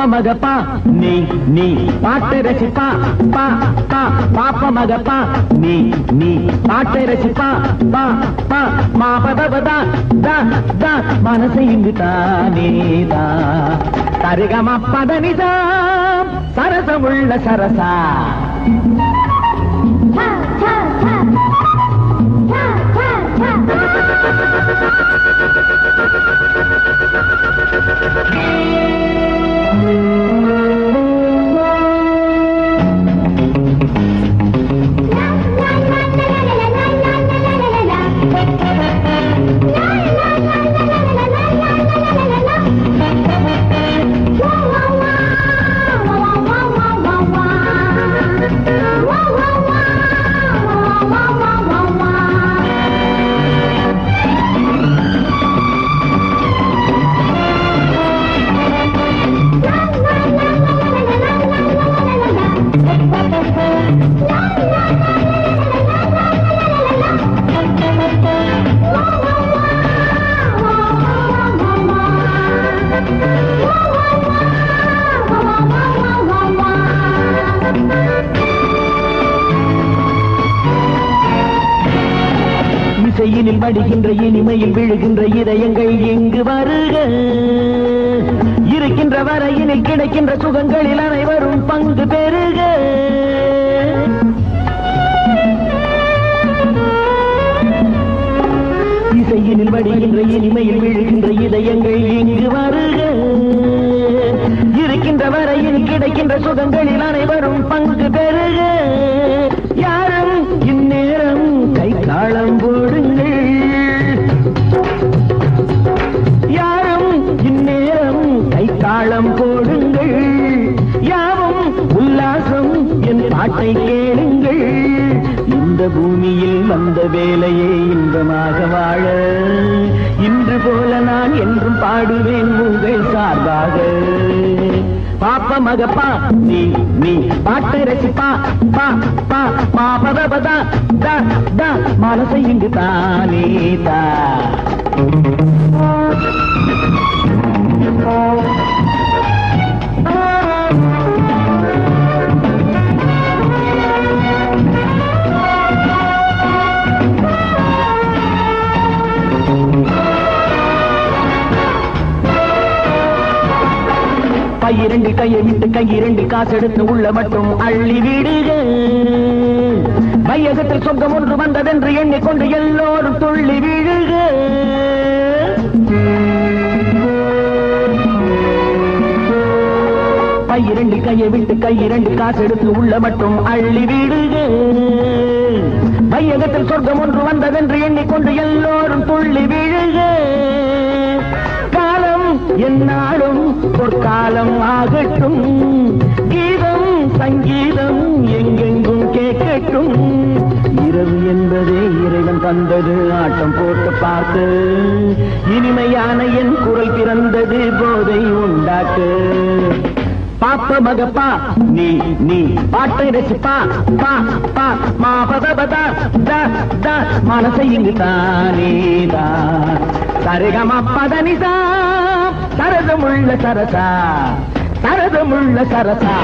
பாப்ப மகப்பா. நீ நீ. பாட்டு ரசிப்பா. பா பா. பாப்ப மகப்பா. நீ நீ. பாட்டு ரசிப்பா. பா பா. மா பதபதா தா தா. மனசை இங்கு தானேதா தருகமா பதனிதா சரசமுள்ள சரசா. இசையினில் வடிகின்ற இனிமையில் விழுகின்ற இதயங்கள் எங்கு வருக. இருக்கின்ற வரையினில் கிடைக்கின்ற சுகங்களில் அனைவரும் பங்கு பெறுக. இசையினில் வடிகின்ற இனிமையில் விழுகின்ற இதயங்கள் எங்கு வருக. இருக்கின்ற வரையில் கிடைக்கின்ற சுகங்களில் அனைவரும் பங்கு பெறுக. யாரும் இந்நேரம் கை காலம் என் கேளுங்கள். இந்த பூமியில் வந்த வேலையே இன்பமாக வாழ. இன்று போல நான் என்றும் பாடுவேன் உங்கள் சார்பாக. பாப்ப மகப்பா நீ நீ. பாட்டை ரசிப்பா பா பா மா பத தா தா. மனசை இங்கு தானே தா. Oh இரண்டு கையை விட்டு கை இரண்டு காசு எடுத்து உள்ள மட்டும் அள்ளி விடுக மையகத்தில் சொர்க்கம் ஒன்று வந்ததென்று எண்ணிக்கொண்டு எல்லோரும் துள்ளி விழுக இரண்டு கையை விட்டு கையிரண்டு காசு எடுத்து உள்ள மட்டும் அள்ளி விடுக மையகத்தில் சொர்க்கம் ஒன்று வந்ததென்று எண்ணிக்கொண்டு எல்லோரும் துள்ளி விழுக என்னாலும் பொற்காலம் ஆகட்டும். கீதம் சங்கீதம் எங்கெங்கும் கேட்கட்டும். இரவு என்பதே இறைவன் தந்தது ஆட்டம் போட்டு பார்த்து. இனிமையான என் குரல் பிறந்தது போதை உண்டாக்கு. பாப்ப மகப்பா நீ நீ பாட்டை ரசிப்பா பா பா மா பத பதா த த மனசை இங்கு தானே தா. சரிகமா பதனிதா சரதமுள்ள சரசா சரதமுள்ள சரசா.